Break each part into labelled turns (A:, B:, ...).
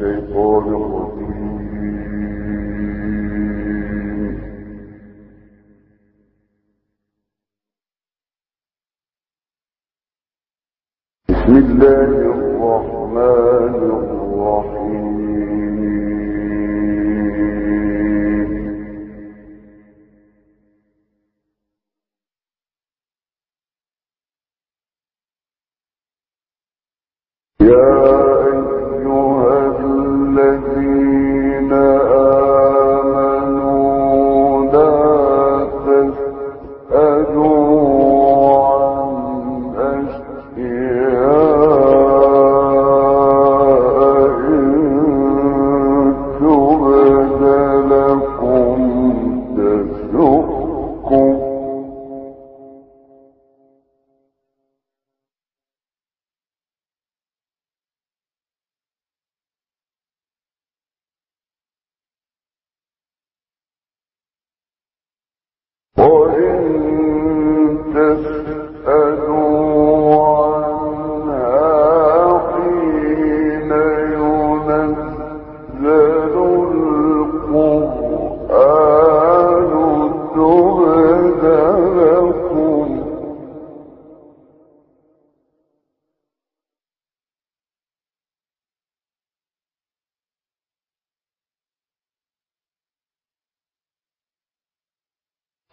A: شيطان الرجيم Lord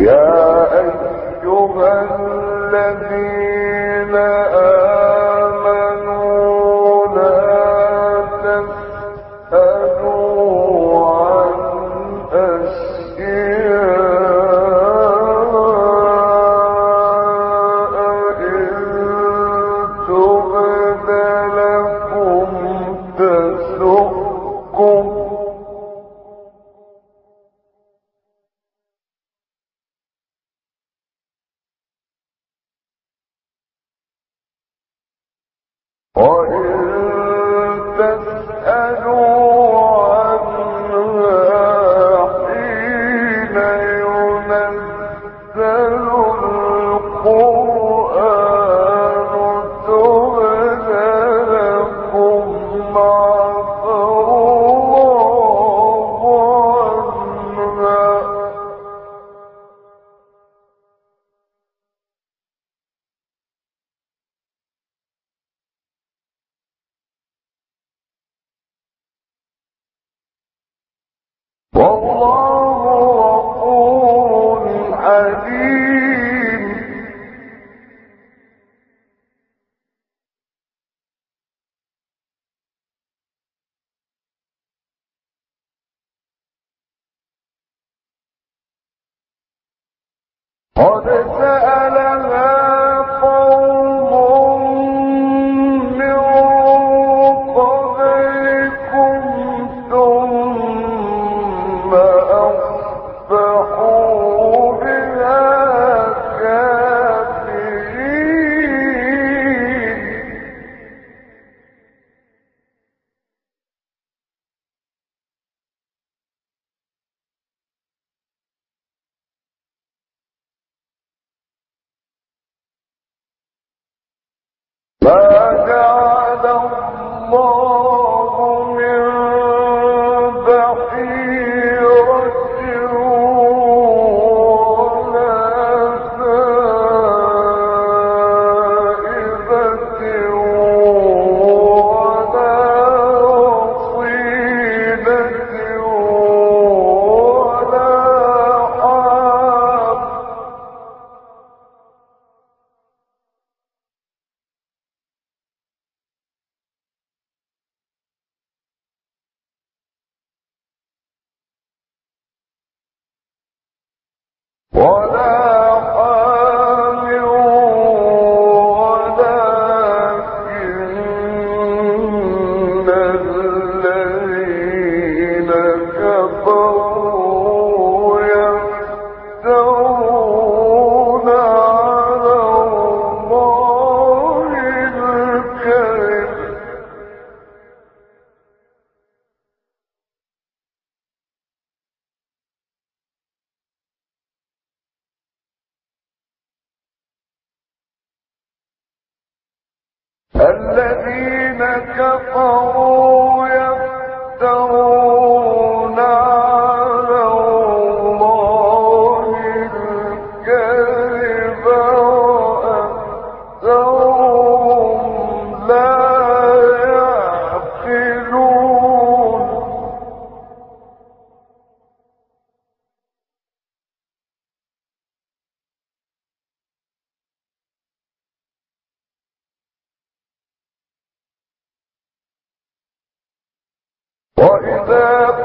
A: يا أيها الذين Oh قد Love ولا الذين كفروا يفترون وإذا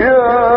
A: يا